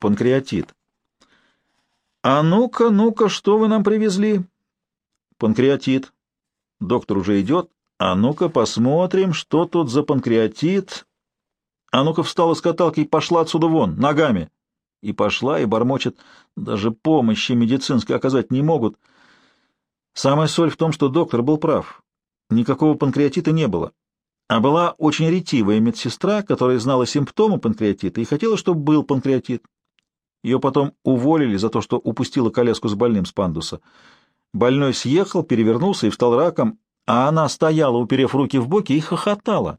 Панкреатит. «А ну-ка, ну-ка, что вы нам привезли?» «Панкреатит». Доктор уже идет. «А ну-ка, посмотрим, что тут за панкреатит». «А ну-ка, встала с каталки и пошла отсюда вон, ногами». И пошла, и бормочет. Даже помощи медицинской оказать не могут. Самая соль в том, что доктор был прав. Никакого панкреатита не было. А была очень ретивая медсестра, которая знала симптомы панкреатита и хотела, чтобы был панкреатит. Ее потом уволили за то, что упустила коляску с больным с пандуса. Больной съехал, перевернулся и встал раком, а она стояла, уперев руки в боки, и хохотала.